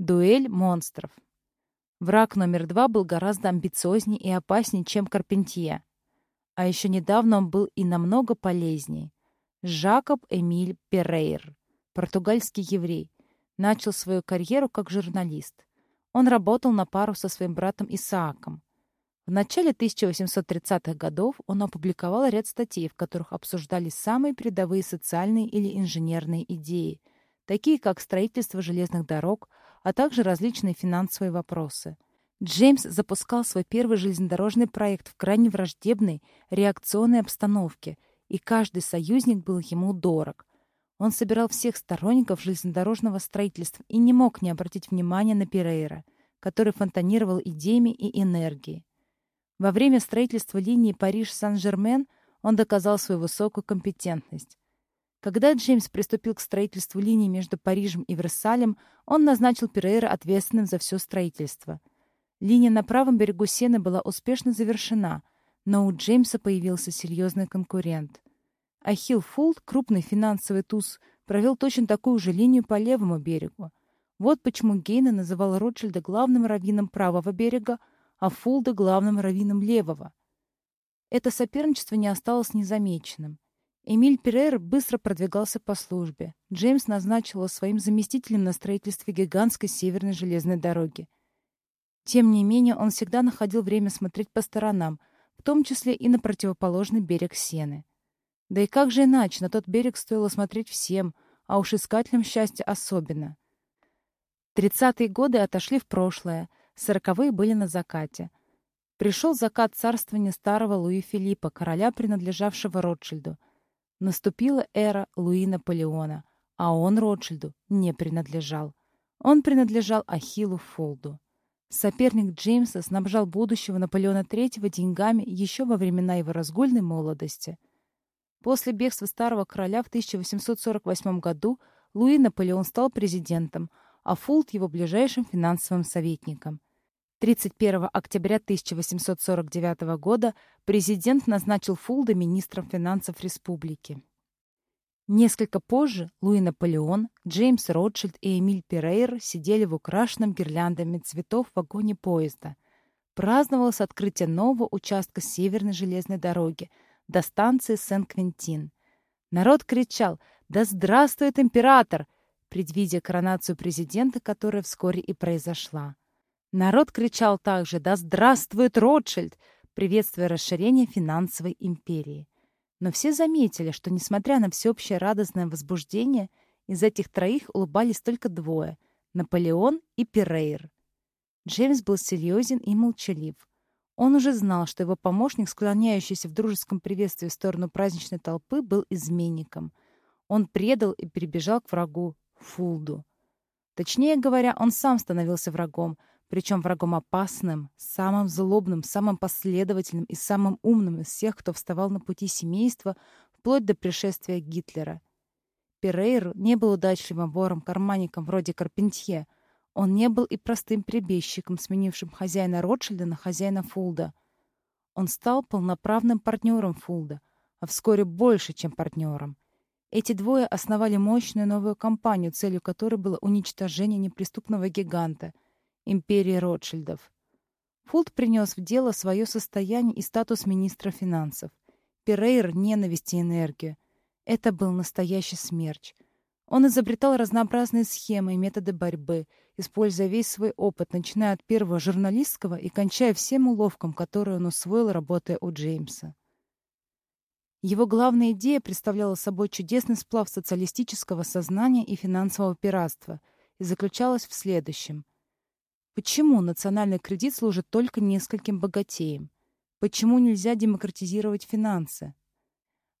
Дуэль монстров. Враг номер два был гораздо амбициознее и опаснее, чем Карпентье. А еще недавно он был и намного полезнее. Жакоб Эмиль Перейр, португальский еврей, начал свою карьеру как журналист. Он работал на пару со своим братом Исааком. В начале 1830-х годов он опубликовал ряд статей, в которых обсуждались самые передовые социальные или инженерные идеи, такие как строительство железных дорог, а также различные финансовые вопросы. Джеймс запускал свой первый железнодорожный проект в крайне враждебной, реакционной обстановке, и каждый союзник был ему дорог. Он собирал всех сторонников железнодорожного строительства и не мог не обратить внимания на Перейра, который фонтанировал идеями и энергией. Во время строительства линии Париж-Сан-Жермен он доказал свою высокую компетентность. Когда Джеймс приступил к строительству линии между Парижем и Версалем, он назначил Перейра ответственным за все строительство. Линия на правом берегу Сены была успешно завершена, но у Джеймса появился серьезный конкурент. Ахилл Фулд, крупный финансовый туз, провел точно такую же линию по левому берегу. Вот почему Гейна называл Ротшильда главным раввином правого берега, а Фулда главным раввином левого. Это соперничество не осталось незамеченным. Эмиль Перейр быстро продвигался по службе. Джеймс назначил его своим заместителем на строительстве гигантской северной железной дороги. Тем не менее, он всегда находил время смотреть по сторонам, в том числе и на противоположный берег Сены. Да и как же иначе, на тот берег стоило смотреть всем, а уж искателям счастья особенно. Тридцатые годы отошли в прошлое — Сороковые были на закате. Пришел закат царствования старого Луи Филиппа, короля, принадлежавшего Ротшильду. Наступила эра Луи Наполеона, а он Ротшильду не принадлежал. Он принадлежал Ахиллу Фолду. Соперник Джеймса снабжал будущего Наполеона III деньгами еще во времена его разгульной молодости. После бегства старого короля в 1848 году Луи Наполеон стал президентом, а Фулд его ближайшим финансовым советником. 31 октября 1849 года президент назначил Фулда министром финансов республики. Несколько позже Луи Наполеон, Джеймс Ротшильд и Эмиль Перейр сидели в украшенном гирляндами цветов в вагоне поезда. Праздновалось открытие нового участка Северной железной дороги до станции Сен-Квентин. Народ кричал «Да здравствует император!», предвидя коронацию президента, которая вскоре и произошла. Народ кричал также «Да здравствует Ротшильд!», приветствуя расширение финансовой империи. Но все заметили, что, несмотря на всеобщее радостное возбуждение, из этих троих улыбались только двое — Наполеон и Перейр. Джеймс был серьезен и молчалив. Он уже знал, что его помощник, склоняющийся в дружеском приветствии в сторону праздничной толпы, был изменником. Он предал и перебежал к врагу, Фулду. Точнее говоря, он сам становился врагом — причем врагом опасным, самым злобным, самым последовательным и самым умным из всех, кто вставал на пути семейства вплоть до пришествия Гитлера. Перейр не был удачливым вором-карманником вроде Карпентье. Он не был и простым прибежчиком, сменившим хозяина Ротшильда на хозяина Фулда. Он стал полноправным партнером Фулда, а вскоре больше, чем партнером. Эти двое основали мощную новую компанию, целью которой было уничтожение неприступного гиганта — империи Ротшильдов. Фулт принес в дело свое состояние и статус министра финансов. Перейр — ненависть и энергию. Это был настоящий смерч. Он изобретал разнообразные схемы и методы борьбы, используя весь свой опыт, начиная от первого журналистского и кончая всем уловкам, которые он усвоил, работая у Джеймса. Его главная идея представляла собой чудесный сплав социалистического сознания и финансового пиратства и заключалась в следующем. Почему национальный кредит служит только нескольким богатеям? Почему нельзя демократизировать финансы?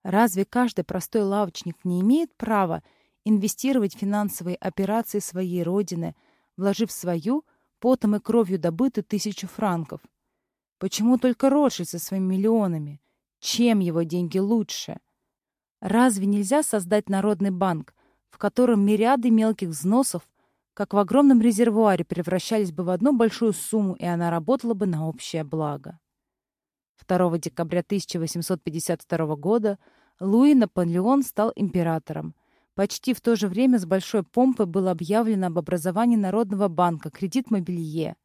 Разве каждый простой лавочник не имеет права инвестировать финансовые операции своей родины, вложив свою, потом и кровью добытую тысячу франков? Почему только Ротшильд со своими миллионами? Чем его деньги лучше? Разве нельзя создать народный банк, в котором мириады мелких взносов как в огромном резервуаре превращались бы в одну большую сумму, и она работала бы на общее благо. 2 декабря 1852 года Луи Наполеон стал императором. Почти в то же время с большой помпой было объявлено об образовании Народного банка «Кредит Мобилье».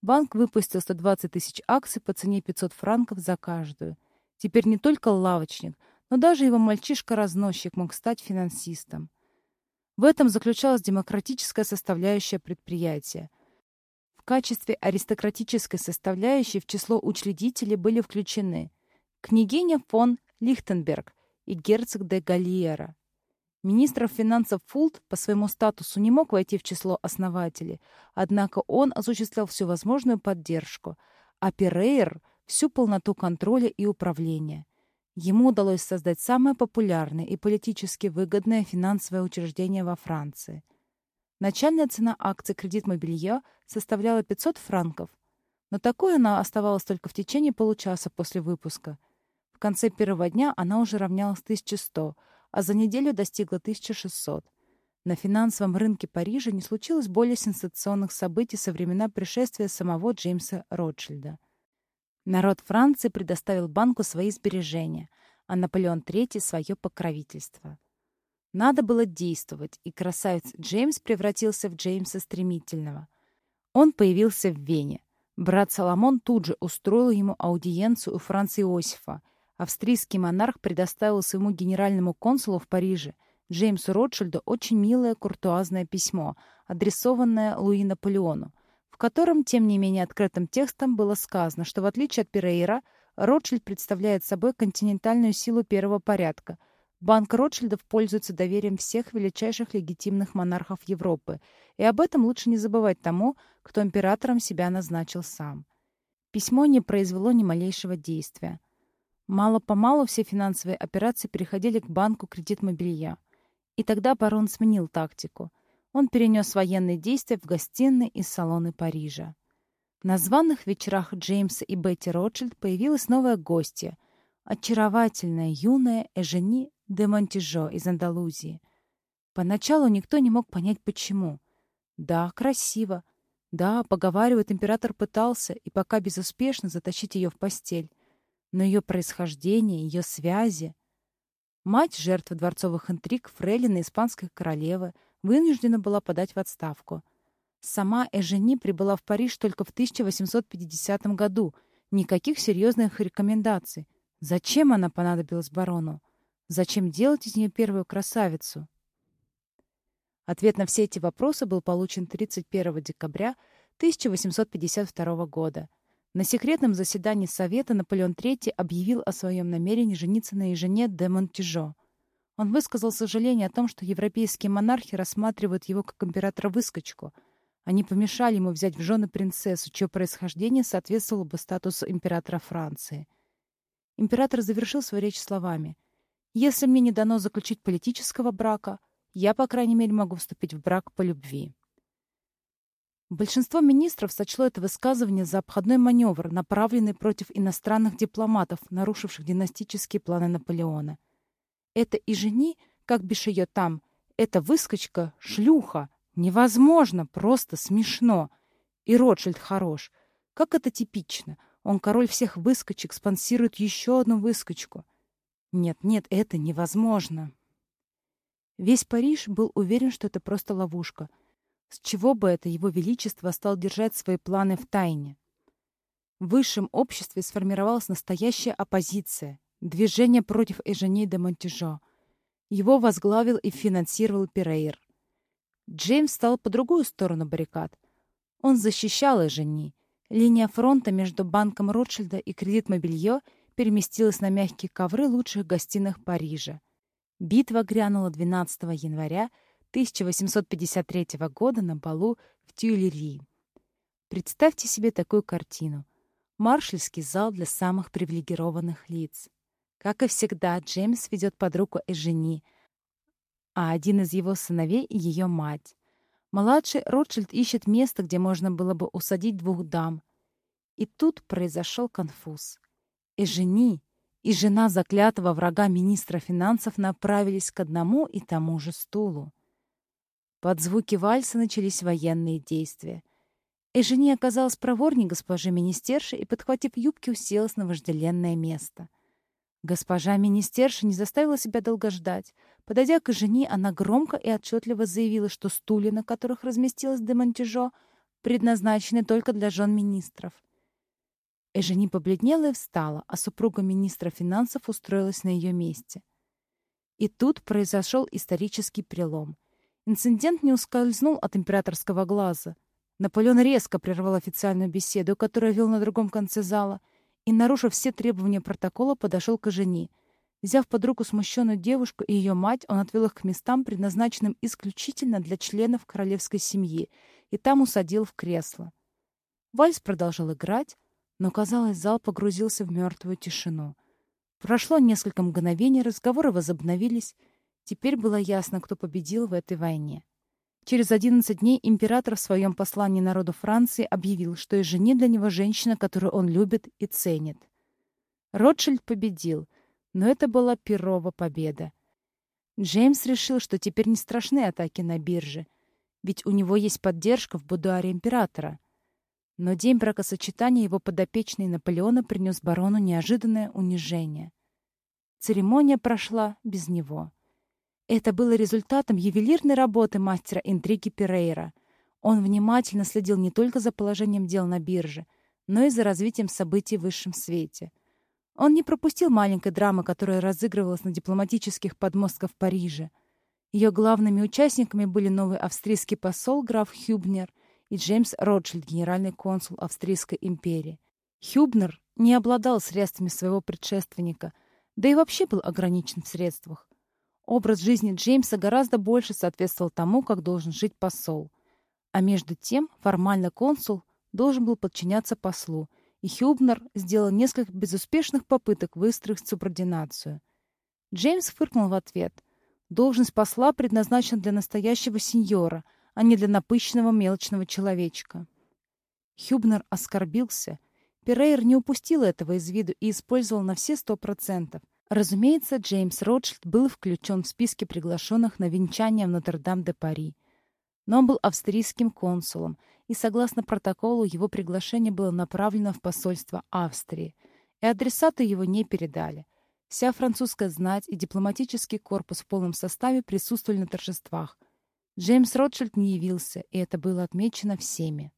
Банк выпустил 120 тысяч акций по цене 500 франков за каждую. Теперь не только лавочник, но даже его мальчишка-разносчик мог стать финансистом. В этом заключалась демократическая составляющая предприятия. В качестве аристократической составляющей в число учредителей были включены княгиня фон Лихтенберг и герцог де Галиера. Министр финансов Фулт по своему статусу не мог войти в число основателей, однако он осуществлял всю возможную поддержку, а Перейр — всю полноту контроля и управления. Ему удалось создать самое популярное и политически выгодное финансовое учреждение во Франции. Начальная цена акций «Кредит Мобилье» составляла 500 франков, но такой она оставалась только в течение получаса после выпуска. В конце первого дня она уже равнялась 1100, а за неделю достигла 1600. На финансовом рынке Парижа не случилось более сенсационных событий со времена пришествия самого Джеймса Ротшильда. Народ Франции предоставил банку свои сбережения, а Наполеон III — свое покровительство. Надо было действовать, и красавец Джеймс превратился в Джеймса Стремительного. Он появился в Вене. Брат Соломон тут же устроил ему аудиенцию у Франца Иосифа — Австрийский монарх предоставил своему генеральному консулу в Париже Джеймсу Ротшильду очень милое куртуазное письмо, адресованное Луи Наполеону, в котором, тем не менее, открытым текстом было сказано, что в отличие от Пирейра, Ротшильд представляет собой континентальную силу первого порядка. Банк Ротшильдов пользуется доверием всех величайших легитимных монархов Европы, и об этом лучше не забывать тому, кто императором себя назначил сам. Письмо не произвело ни малейшего действия. Мало-помалу все финансовые операции переходили к банку кредит мобилья. И тогда барон сменил тактику. Он перенес военные действия в гостиные и салоны Парижа. На званых вечерах Джеймса и Бетти Ротшильд появилась новая гостья, очаровательная юная Эжени де Монтижо из Андалузии. Поначалу никто не мог понять, почему. Да, красиво. Да, поговаривают, император пытался, и пока безуспешно, затащить ее в постель но ее происхождение, ее связи. Мать, жертва дворцовых интриг, фрейлина испанской королевы, вынуждена была подать в отставку. Сама Эжени прибыла в Париж только в 1850 году. Никаких серьезных рекомендаций. Зачем она понадобилась барону? Зачем делать из нее первую красавицу? Ответ на все эти вопросы был получен 31 декабря 1852 года. На секретном заседании Совета Наполеон III объявил о своем намерении жениться на Ежене де Монтижо. Он высказал сожаление о том, что европейские монархи рассматривают его как императора-выскочку. Они помешали ему взять в жены принцессу, чье происхождение соответствовало бы статусу императора Франции. Император завершил свою речь словами. «Если мне не дано заключить политического брака, я, по крайней мере, могу вступить в брак по любви». Большинство министров сочло это высказывание за обходной маневр, направленный против иностранных дипломатов, нарушивших династические планы Наполеона. Это и жени, как бишь ее там, это выскочка, шлюха. Невозможно, просто смешно. И Ротшильд хорош. Как это типично. Он король всех выскочек, спонсирует еще одну выскочку. Нет, нет, это невозможно. Весь Париж был уверен, что это просто ловушка — с чего бы это его величество стал держать свои планы в тайне? В высшем обществе сформировалась настоящая оппозиция, движение против Эжени де Монтижо. Его возглавил и финансировал Пирейр. Джеймс стал по другую сторону баррикад. Он защищал Эжени. Линия фронта между банком Ротшильда и кредит Мобилье переместилась на мягкие ковры лучших гостиных Парижа. Битва грянула 12 января 1853 года на балу в Тюильри. Представьте себе такую картину. Маршальский зал для самых привилегированных лиц. Как и всегда, Джеймс ведет под руку Эжени, а один из его сыновей — ее мать. Младший Ротшильд ищет место, где можно было бы усадить двух дам. И тут произошел конфуз. Эжени и жена заклятого врага министра финансов направились к одному и тому же стулу. Под звуки вальса начались военные действия. Эжени оказалась проворней госпожи министерши и, подхватив юбки, уселась на вожделенное место. Госпожа министерша не заставила себя долго ждать. Подойдя к жене, она громко и отчетливо заявила, что стулья, на которых разместилась Демонтижо, предназначены только для жен министров. Эжени побледнела и встала, а супруга министра финансов устроилась на ее месте. И тут произошел исторический перелом. Инцидент не ускользнул от императорского глаза. Наполеон резко прервал официальную беседу, которую вел на другом конце зала — и, нарушив все требования протокола, подошел к жени. Взяв под руку смущенную девушку и ее мать, он отвел их к местам, предназначенным исключительно для членов королевской семьи, и там усадил в кресло. Вальс продолжал играть, но, казалось, зал погрузился в мертвую тишину. Прошло несколько мгновений, разговоры возобновились. Теперь было ясно, кто победил в этой войне. Через 11 дней император в своем послании народу Франции объявил, что и жене для него женщина, которую он любит и ценит. Ротшильд победил, но это была Перова победа. Джеймс решил, что теперь не страшны атаки на бирже, ведь у него есть поддержка в будуаре императора. Но день бракосочетания его подопечной Наполеона принес барону неожиданное унижение. Церемония прошла без него. Это было результатом ювелирной работы мастера интриги Перейра. Он внимательно следил не только за положением дел на бирже, но и за развитием событий в высшем свете. Он не пропустил маленькой драмы, которая разыгрывалась на дипломатических подмостках в Париже. Ее главными участниками были новый австрийский посол граф Хюбнер и Джеймс Ротшильд, генеральный консул Австрийской империи. Хюбнер не обладал средствами своего предшественника, да и вообще был ограничен в средствах. Образ жизни Джеймса гораздо больше соответствовал тому, как должен жить посол. А между тем формально консул должен был подчиняться послу, и Хюбнер сделал несколько безуспешных попыток выстроить субординацию. Джеймс фыркнул в ответ. Должность посла предназначена для настоящего сеньора, а не для напыщенного мелочного человечка. Хюбнер оскорбился. Перейр не упустил этого из виду и использовал на все сто процентов. Разумеется, Джеймс Ротшильд был включен в списки приглашенных на венчание в Нотр-Дам-де-Пари. Но он был австрийским консулом, и, согласно протоколу, его приглашение было направлено в посольство Австрии, и адресату его не передали. Вся французская знать и дипломатический корпус в полном составе присутствовали на торжествах. Джеймс Ротшильд не явился, и это было отмечено всеми.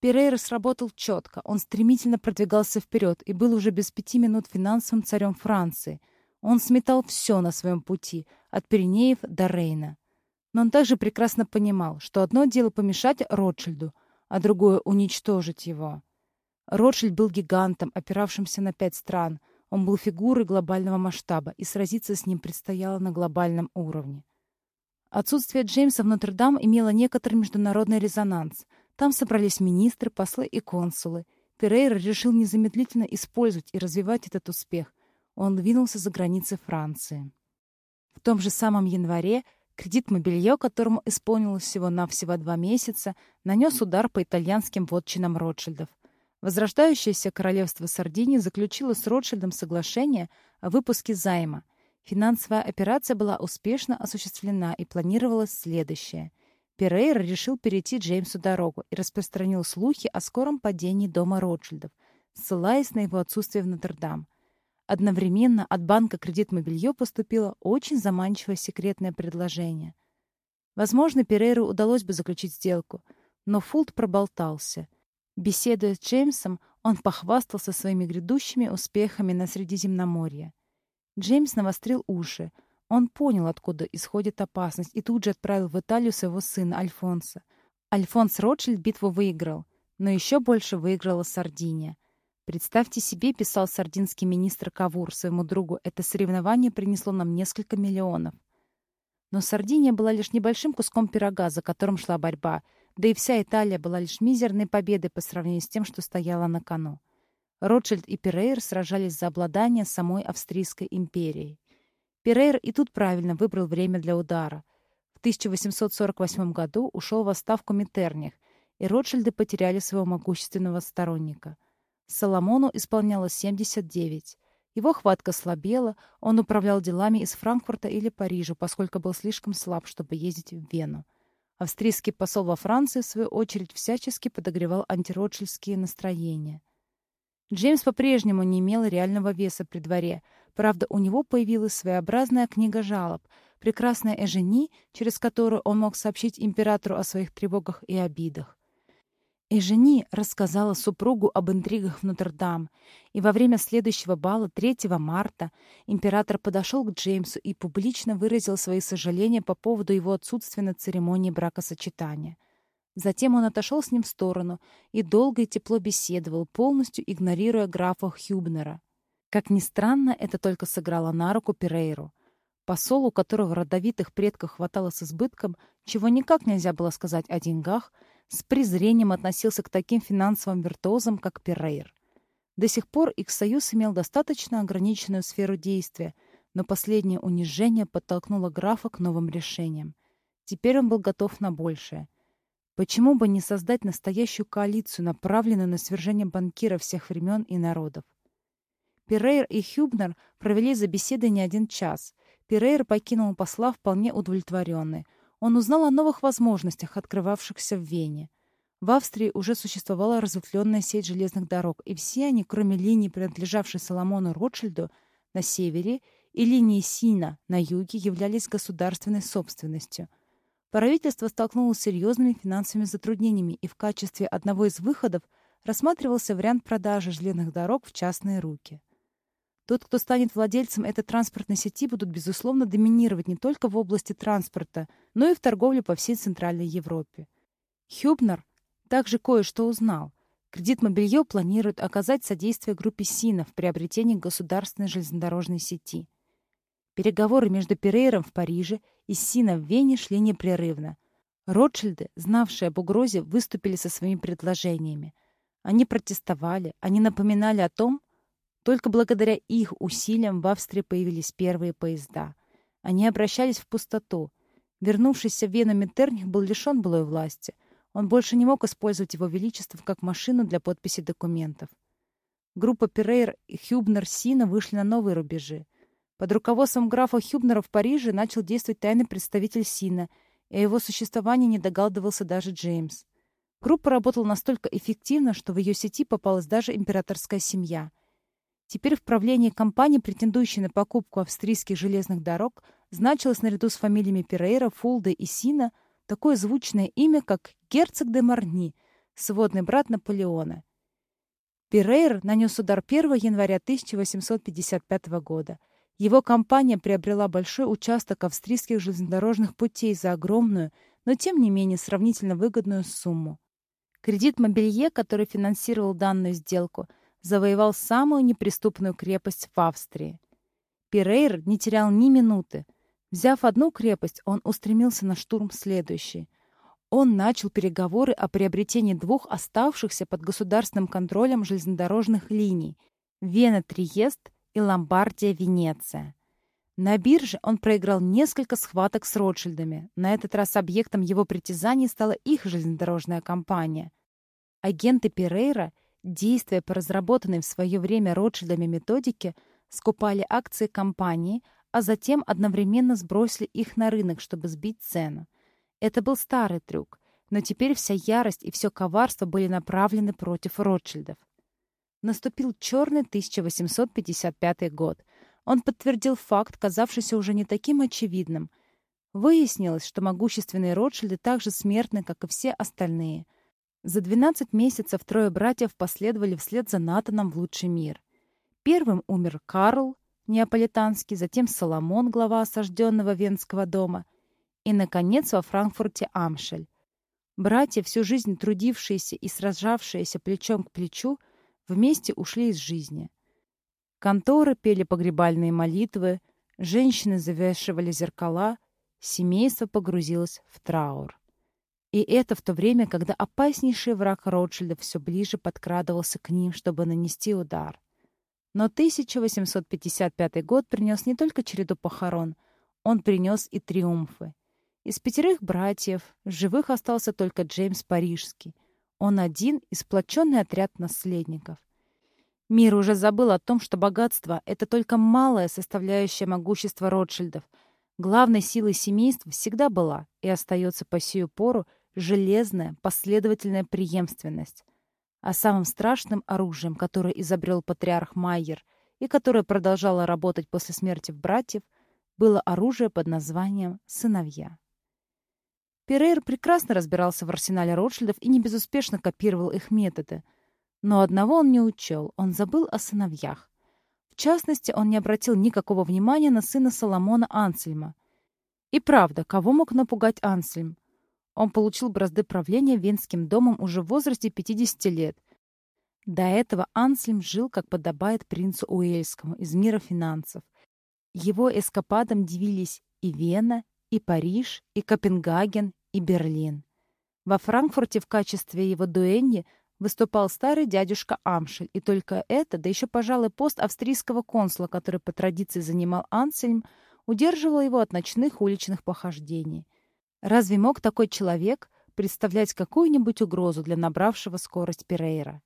Перейра сработал четко. Он стремительно продвигался вперед и был уже без пяти минут финансовым царем Франции. Он сметал все на своем пути, от Пиренеев до Рейна. Но он также прекрасно понимал, что одно дело помешать Ротшильду, а другое — уничтожить его. Ротшильд был гигантом, опиравшимся на пять стран. Он был фигурой глобального масштаба, и сразиться с ним предстояло на глобальном уровне. Отсутствие Джеймса в Нотр-Дам имело некоторый международный резонанс — там собрались министры, послы и консулы. Перейра решил незамедлительно использовать и развивать этот успех. Он двинулся за границы Франции. В том же самом январе кредит Мобилье, которому исполнилось всего-навсего два месяца, нанес удар по итальянским вотчинам Ротшильдов. Возрождающееся королевство Сардинии заключило с Ротшильдом соглашение о выпуске займа. Финансовая операция была успешно осуществлена и планировалось следующее. Перейра решил перейти Джеймсу дорогу и распространил слухи о скором падении дома Ротшильдов, ссылаясь на его отсутствие в Нотр-Дам. Одновременно от банка «Кредит Мобилье» поступило очень заманчивое секретное предложение. Возможно, Перейру удалось бы заключить сделку, но Фулт проболтался. Беседуя с Джеймсом, он похвастался своими грядущими успехами на Средиземноморье. Джеймс навострил уши — он понял, откуда исходит опасность, и тут же отправил в Италию своего сына Альфонса. Альфонс Ротшильд битву выиграл, но еще больше выиграла Сардиния. Представьте себе, писал сардинский министр Кавур своему другу, это соревнование принесло нам несколько миллионов. Но Сардиния была лишь небольшим куском пирога, за которым шла борьба, да и вся Италия была лишь мизерной победой по сравнению с тем, что стояло на кону. Ротшильд и Перейр сражались за обладание самой Австрийской империей. Перейр и тут правильно выбрал время для удара. В 1848 году ушел в отставку Меттерних, и Ротшильды потеряли своего могущественного сторонника. Соломону исполнялось 79. Его хватка слабела, он управлял делами из Франкфурта или Парижа, поскольку был слишком слаб, чтобы ездить в Вену. Австрийский посол во Франции, в свою очередь, всячески подогревал антиротшильдские настроения. Джеймс по-прежнему не имел реального веса при дворе. Правда, у него появилась своеобразная книга жалоб, прекрасная Эжени, через которую он мог сообщить императору о своих тревогах и обидах. Эжени рассказала супругу об интригах в Нотр-Дам, и во время следующего бала 3 марта император подошел к Джеймсу и публично выразил свои сожаления по поводу его отсутствия на церемонии бракосочетания. Затем он отошел с ним в сторону и долго и тепло беседовал, полностью игнорируя графа Хюбнера. Как ни странно, это только сыграло на руку Перейру. Посол, у которого родовитых предков хватало с избытком, чего никак нельзя было сказать о деньгах — с презрением относился к таким финансовым виртуозам, как Перейр. До сих пор их союз имел достаточно ограниченную сферу действия, но последнее унижение подтолкнуло графа к новым решениям. Теперь он был готов на большее. Почему бы не создать настоящую коалицию, направленную на свержение банкира всех времен и народов? Перейр и Хюбнер провели за беседой не один час. Перейр покинул посла вполне удовлетворенный — он узнал о новых возможностях, открывавшихся в Вене. В Австрии уже существовала разветвленная сеть железных дорог, и все они, кроме линии, принадлежавшей Соломону Ротшильду на севере, и линии Сина на юге, являлись государственной собственностью. Правительство столкнулось с серьезными финансовыми затруднениями, и в качестве одного из выходов рассматривался вариант продажи железных дорог в частные руки. Тот, кто станет владельцем этой транспортной сети, будут, безусловно, доминировать не только в области транспорта, но и в торговле по всей Центральной Европе. Хюбнер также кое-что узнал. Кредит Мобилье планирует оказать содействие группе СИНа в приобретении государственной железнодорожной сети. Переговоры между Перейром в Париже и СИНа в Вене шли непрерывно. Ротшильды, знавшие об угрозе, выступили со своими предложениями. Они протестовали, они напоминали о том, только благодаря их усилиям в Австрии появились первые поезда. Они обращались в пустоту. Вернувшийся в Вену Меттерних был лишен былой власти. Он больше не мог использовать его величество как машину для подписи документов. Группа Перейр и Хюбнер-Сина вышли на новые рубежи. Под руководством графа Хюбнера в Париже начал действовать тайный представитель Сина, и о его существовании не догадывался даже Джеймс. Группа работала настолько эффективно, что в ее сети попалась даже императорская семья — Теперь в правлении компании, претендующей на покупку австрийских железных дорог, значилось наряду с фамилиями Перейра, Фулда и Сина такое звучное имя, как герцог де Марни, сводный брат Наполеона. Перейр нанес удар 1 января 1855 года. Его компания приобрела большой участок австрийских железнодорожных путей за огромную, но тем не менее сравнительно выгодную сумму. Кредит Мобилье, который финансировал данную сделку – завоевал самую неприступную крепость в Австрии. Пирейр не терял ни минуты. Взяв одну крепость, он устремился на штурм следующей. Он начал переговоры о приобретении двух оставшихся под государственным контролем железнодорожных линий – Вена-Триест и Ломбардия-Венеция. На бирже он проиграл несколько схваток с Ротшильдами. На этот раз объектом его притязаний стала их железнодорожная компания. Агенты Перейра Действия по разработанной в свое время Ротшильдами методике скупали акции компании, а затем одновременно сбросили их на рынок, чтобы сбить цену. Это был старый трюк, но теперь вся ярость и все коварство были направлены против Ротшильдов. Наступил черный 1855 год. Он подтвердил факт, казавшийся уже не таким очевидным. Выяснилось, что могущественные Ротшильды так же смертны, как и все остальные – за 12 месяцев трое братьев последовали вслед за Натаном в лучший мир. Первым умер Карл, неаполитанский, затем Соломон, глава осажденного Венского дома, и, наконец, во Франкфурте Амшель. Братья, всю жизнь трудившиеся и сражавшиеся плечом к плечу, вместе ушли из жизни. Конторы пели погребальные молитвы, женщины завешивали зеркала, семейство погрузилось в траур. И это в то время, когда опаснейший враг Ротшильда все ближе подкрадывался к ним, чтобы нанести удар. Но 1855 год принес не только череду похорон, он принес и триумфы. Из пятерых братьев живых остался только Джеймс Парижский. Он один и сплоченный отряд наследников. Мир уже забыл о том, что богатство — это только малая составляющая могущества Ротшильдов. Главной силой семейства всегда была и остается по сию пору железная, последовательная преемственность. А самым страшным оружием, которое изобрел патриарх Майер и которое продолжало работать после смерти братьев, было оружие под названием «сыновья». Перейр прекрасно разбирался в арсенале Ротшильдов и не безуспешно копировал их методы. Но одного он не учел — он забыл о сыновьях. В частности, он не обратил никакого внимания на сына Соломона Ансельма. И правда, кого мог напугать Ансельм? Он получил бразды правления Венским домом уже в возрасте 50 лет. До этого Ансельм жил, как подобает принцу Уэльскому, из мира финансов. Его эскападам дивились и Вена, и Париж, и Копенгаген, и Берлин. Во Франкфурте в качестве его дуэньи выступал старый дядюшка Амшель, и только это, да еще, пожалуй, пост австрийского консула, который по традиции занимал Ансельм, удерживал его от ночных уличных похождений. Разве мог такой человек представлять какую-нибудь угрозу для набравшего скорость Перейра?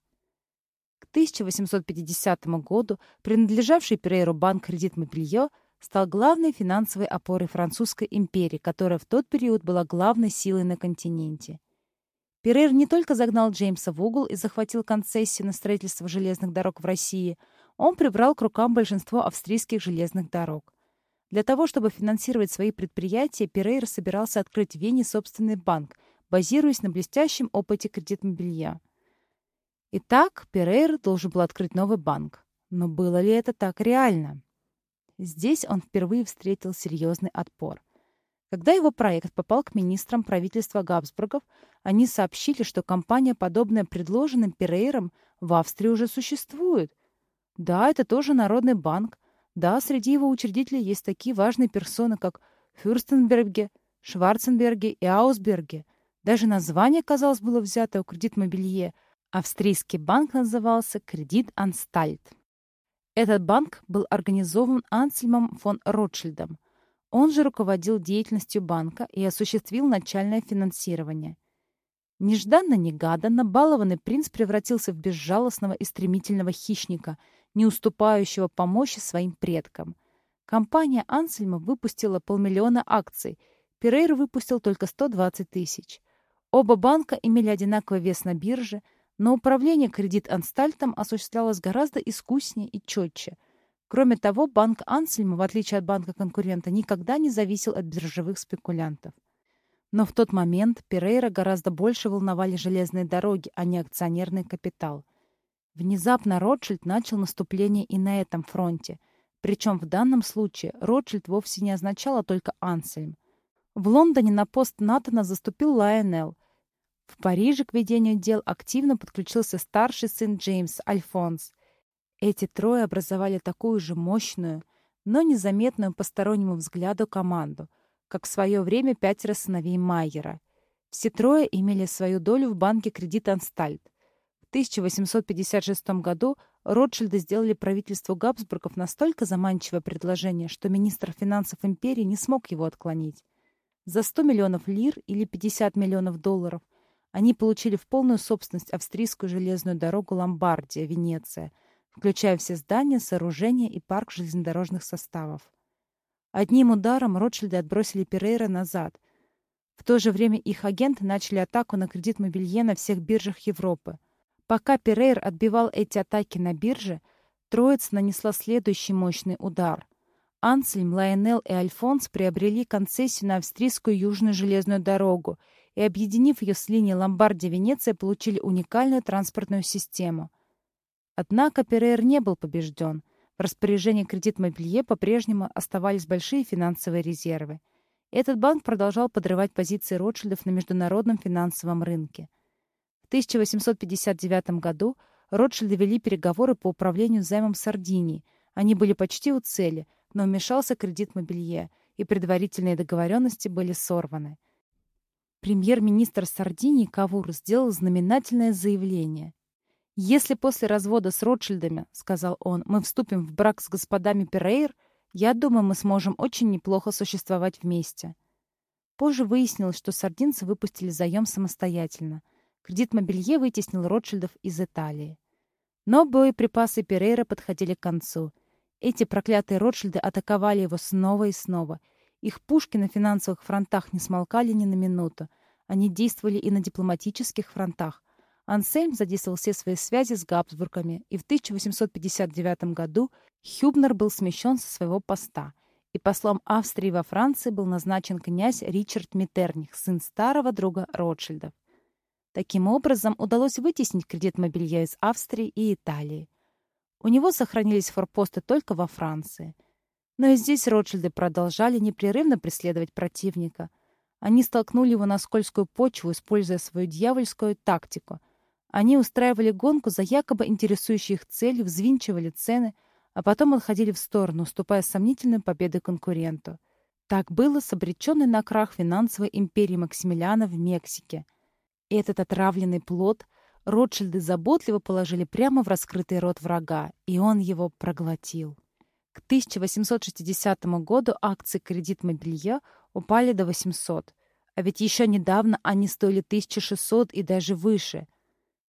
К 1850 году принадлежавший Перейру банк «Кредит Мобилье» стал главной финансовой опорой французской империи, которая в тот период была главной силой на континенте. Перейр не только загнал Джеймса в угол и захватил концессию на строительство железных дорог в России, он прибрал к рукам большинство австрийских железных дорог. Для того, чтобы финансировать свои предприятия, Перейра собирался открыть в Вене собственный банк, базируясь на блестящем опыте кредит-мобилья. Итак, Перейр должен был открыть новый банк. Но было ли это так реально? Здесь он впервые встретил серьезный отпор. Когда его проект попал к министрам правительства Габсбургов, они сообщили, что компания, подобная предложенным Перейром, в Австрии уже существует. Да, это тоже народный банк, да, среди его учредителей есть такие важные персоны, как Фюрстенберге, Шварценберге и Аусберге. Даже название, казалось, было взято у кредит Мобилье. Австрийский банк назывался Кредит Анстальт. Этот банк был организован Ансельмом фон Ротшильдом. Он же руководил деятельностью банка и осуществил начальное финансирование. Нежданно-негаданно балованный принц превратился в безжалостного и стремительного хищника – не уступающего по мощи своим предкам. Компания Ансельма выпустила полмиллиона акций, Перейр выпустил только 120 тысяч. Оба банка имели одинаковый вес на бирже, но управление кредит-анстальтом осуществлялось гораздо искуснее и четче. Кроме того, банк Ансельма, в отличие от банка-конкурента, никогда не зависел от биржевых спекулянтов. Но в тот момент Перейра гораздо больше волновали железные дороги, а не акционерный капитал. Внезапно Ротшильд начал наступление и на этом фронте. Причем в данном случае Ротшильд вовсе не означало только Ансельм. В Лондоне на пост Натана заступил Лайонел. В Париже к ведению дел активно подключился старший сын Джеймс, Альфонс. Эти трое образовали такую же мощную, но незаметную постороннему взгляду команду, как в свое время пятеро сыновей Майера. Все трое имели свою долю в банке «Кредит Анстальт». 1856 году Ротшильды сделали правительству Габсбургов настолько заманчивое предложение, что министр финансов империи не смог его отклонить. За 100 миллионов лир или 50 миллионов долларов они получили в полную собственность австрийскую железную дорогу Ломбардия, Венеция, включая все здания, сооружения и парк железнодорожных составов. Одним ударом Ротшильды отбросили Перейра назад. В то же время их агенты начали атаку на кредит Мобилье на всех биржах Европы. Пока Перейр отбивал эти атаки на бирже, Троица нанесла следующий мощный удар. Ансельм, Лайонел и Альфонс приобрели концессию на австрийскую южную железную дорогу и, объединив ее с линией Ломбардия-Венеция, получили уникальную транспортную систему. Однако Перейр не был побежден. В распоряжении кредит Мобилье по-прежнему оставались большие финансовые резервы. Этот банк продолжал подрывать позиции Ротшильдов на международном финансовом рынке. В 1859 году Ротшильды вели переговоры по управлению займом Сардинии. Они были почти у цели, но вмешался кредит Мобилье, и предварительные договоренности были сорваны. Премьер-министр Сардинии Кавур сделал знаменательное заявление. «Если после развода с Ротшильдами, — сказал он, — мы вступим в брак с господами Перейр, я думаю, мы сможем очень неплохо существовать вместе». Позже выяснилось, что сардинцы выпустили заем самостоятельно — Кредит Мобилье вытеснил Ротшильдов из Италии. Но боеприпасы Перейра подходили к концу. Эти проклятые Ротшильды атаковали его снова и снова. Их пушки на финансовых фронтах не смолкали ни на минуту. Они действовали и на дипломатических фронтах. Ансельм задействовал все свои связи с Габсбургами, и в 1859 году Хюбнер был смещен со своего поста, и послом Австрии во Франции был назначен князь Ричард Митерних, сын старого друга Ротшильдов. Таким образом, удалось вытеснить кредит мобилья из Австрии и Италии. У него сохранились форпосты только во Франции. Но и здесь Ротшильды продолжали непрерывно преследовать противника. Они столкнули его на скользкую почву, используя свою дьявольскую тактику. Они устраивали гонку за якобы интересующей их целью, взвинчивали цены, а потом отходили в сторону, уступая сомнительную победу конкуренту. Так было с обреченной на крах финансовой империи Максимилиана в Мексике. Этот отравленный плод Ротшильды заботливо положили прямо в раскрытый рот врага, и он его проглотил. К 1860 году акции кредит мобилье упали до 800, а ведь еще недавно они стоили 1600 и даже выше.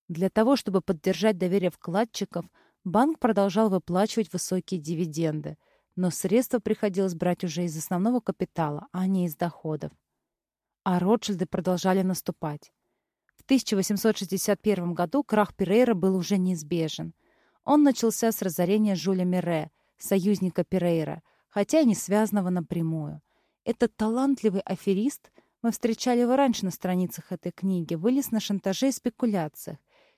Для того, чтобы поддержать доверие вкладчиков, банк продолжал выплачивать высокие дивиденды, но средства приходилось брать уже из основного капитала, а не из доходов. А Ротшильды продолжали наступать. В 1861 году крах Перейра был уже неизбежен. Он начался с разорения Жюля Мире, союзника Перейра, хотя и не связанного напрямую. Этот талантливый аферист, мы встречали его раньше на страницах этой книги, вылез на шантаже и спекуляциях.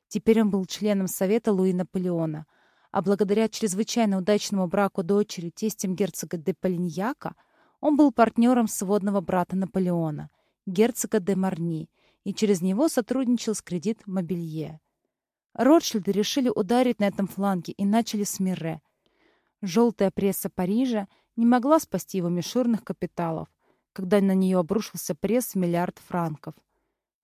Теперь он был членом Совета Луи Наполеона, а благодаря чрезвычайно удачному браку дочери тестем герцога де Полиньяка он был партнером сводного брата Наполеона, герцога де Марни, и через него сотрудничал с кредит Мобилье. Ротшильды решили ударить на этом фланге и начали с Мирре, Желтая пресса Парижа не могла спасти его мишурных капиталов, когда на нее обрушился пресс в миллиард франков.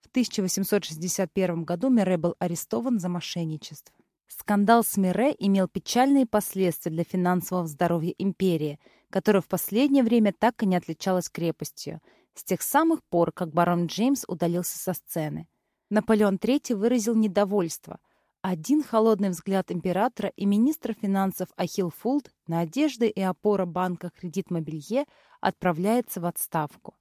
В 1861 году Мире был арестован за мошенничество. Скандал с Мире имел печальные последствия для финансового здоровья империи, которая в последнее время так и не отличалась крепостью, с тех самых пор, как барон Джеймс удалился со сцены. Наполеон III выразил недовольство – один холодный взгляд императора и министра финансов Ахилл Фулд, надежды и опора банка «Кредит Мобилье» отправляется в отставку.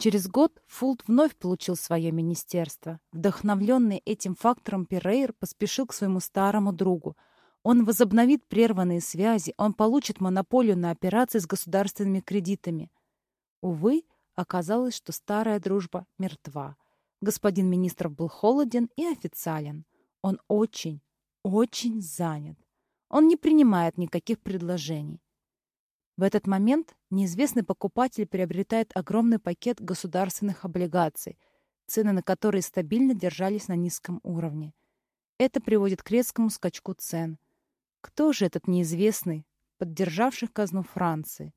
Через год Фулд вновь получил свое министерство. Вдохновленный этим фактором Перейр поспешил к своему старому другу. Он возобновит прерванные связи, он получит монополию на операции с государственными кредитами. Увы, оказалось, что старая дружба мертва. Господин министр был холоден и официален. Он очень, очень занят. Он не принимает никаких предложений. В этот момент неизвестный покупатель приобретает огромный пакет государственных облигаций, цены на которые стабильно держались на низком уровне. Это приводит к резкому скачку цен. Кто же этот неизвестный, поддержавший казну Франции?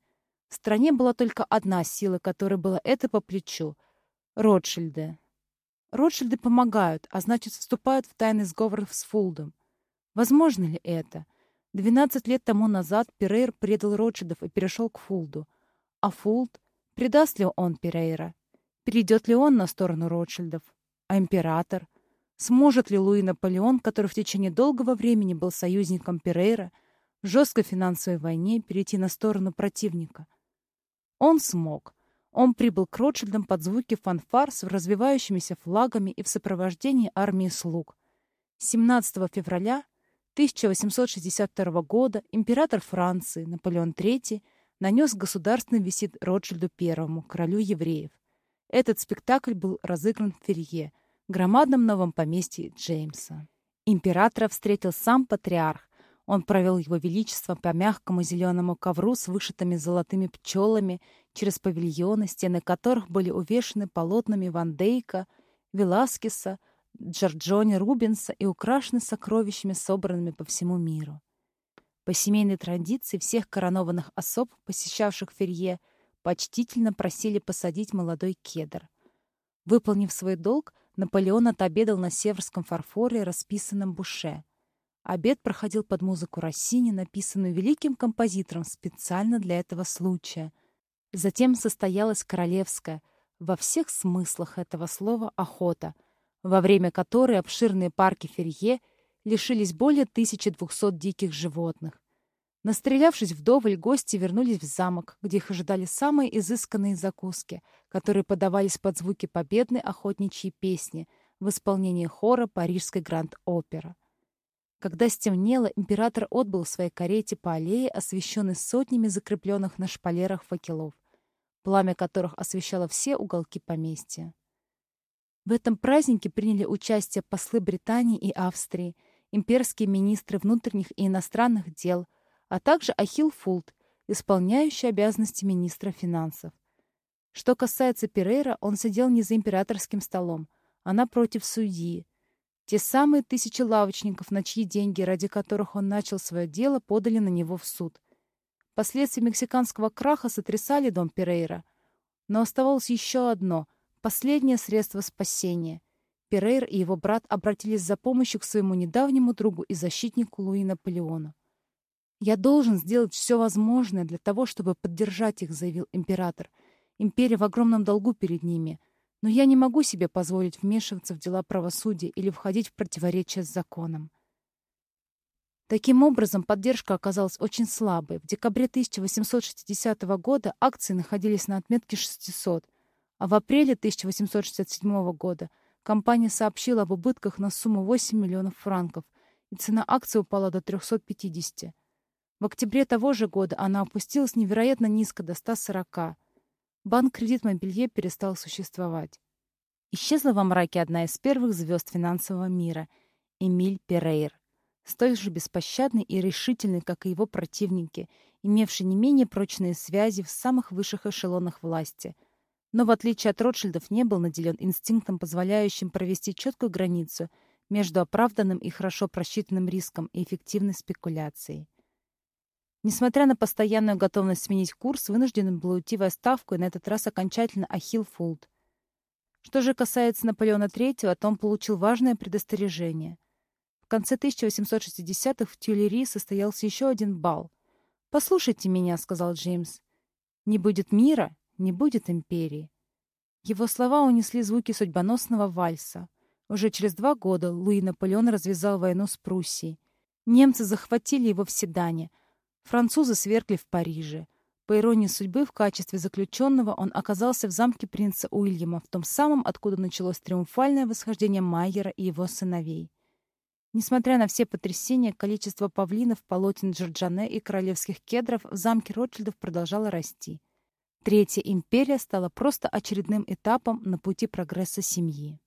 В стране была только одна сила, которой было это по плечу — Ротшильды. Ротшильды помогают, а значит, вступают в тайный сговор с Фулдом. Возможно ли это? Двенадцать лет тому назад Перейр предал Ротшильдов и перешел к Фулду. А Фулд? Предаст ли он Перейра? Перейдет ли он на сторону Ротшильдов? А император? Сможет ли Луи Наполеон, который в течение долгого времени был союзником Перейра, в жесткой финансовой войне перейти на сторону противника? Он смог. Он прибыл к Ротшильдам под звуки фанфар с развивающимися флагами и в сопровождении армии слуг. 17 февраля 1862 года император Франции Наполеон III нанес государственный визит Ротшильду I, королю евреев. Этот спектакль был разыгран в Ферье, громадном новом поместье Джеймса. Императора встретил сам патриарх, он провел его величество по мягкому зеленому ковру с вышитыми золотыми пчелами через павильоны, стены которых были увешаны полотнами Ван Дейка, Веласкеса, Джорджони Рубинса и украшены сокровищами, собранными по всему миру. По семейной традиции всех коронованных особ, посещавших Ферье, почтительно просили посадить молодой кедр. Выполнив свой долг, Наполеон отобедал на северском фарфоре, расписанном буше. Обед проходил под музыку Россини, написанную великим композитором специально для этого случая. Затем состоялась королевская, во всех смыслах этого слова, охота, во время которой обширные парки Ферье лишились более 1200 диких животных. Настрелявшись вдоволь, гости вернулись в замок, где их ожидали самые изысканные закуски, которые подавались под звуки победной охотничьей песни, в исполнении хора Парижской Гранд-Опера. Когда стемнело, император отбыл в своей карете по аллее, освещенной сотнями закрепленных на шпалерах факелов, пламя которых освещало все уголки поместья. В этом празднике приняли участие послы Британии и Австрии, имперские министры внутренних и иностранных дел, а также Ахилл Фулт, исполняющий обязанности министра финансов. Что касается Перейра, он сидел не за императорским столом, а напротив судьи. Те самые тысячи лавочников, на чьи деньги, ради которых он начал свое дело, подали на него в суд. Последствия мексиканского краха сотрясали дом Перейра. Но оставалось еще одно, последнее средство спасения. Перейр и его брат обратились за помощью к своему недавнему другу и защитнику Луи Наполеону. «Я должен сделать все возможное для того, чтобы поддержать их», — заявил император. «Империя в огромном долгу перед ними, но я не могу себе позволить вмешиваться в дела правосудия или входить в противоречие с законом». Таким образом, поддержка оказалась очень слабой. В декабре 1860 года акции находились на отметке 600, а в апреле 1867 года компания сообщила об убытках на сумму 8 миллионов франков, и цена акций упала до 350. В октябре того же года она опустилась невероятно низко, до 140. Банк «Кредит Мобилье» перестал существовать. Исчезла во мраке одна из первых звезд финансового мира — Эмиль Перейр. Столь же беспощадный и решительный, как и его противники, имевший не менее прочные связи в самых высших эшелонах власти. Но, в отличие от Ротшильдов, не был наделен инстинктом, позволяющим провести четкую границу между оправданным и хорошо просчитанным риском и эффективной спекуляцией. Несмотря на постоянную готовность сменить курс, вынужден был уйти в отставку и на этот раз окончательно Ахилл Фулд. Что же касается Наполеона III, то он получил важное предостережение. В конце 1860-х в Тюлери состоялся еще один бал. «Послушайте меня», — сказал Джеймс. «Не будет мира, не будет империи». Его слова унесли звуки судьбоносного вальса. Уже через два года Луи Наполеон развязал войну с Пруссией. Немцы захватили его в Седане — Французы свергли в Париже. По иронии судьбы, в качестве заключенного он оказался в замке принца Уильяма, в том самом, откуда началось триумфальное восхождение Майера и его сыновей. Несмотря на все потрясения, количество павлинов, полотен Джорджане и королевских кедров в замке Ротшильдов продолжало расти. Третья империя стала просто очередным этапом на пути прогресса семьи.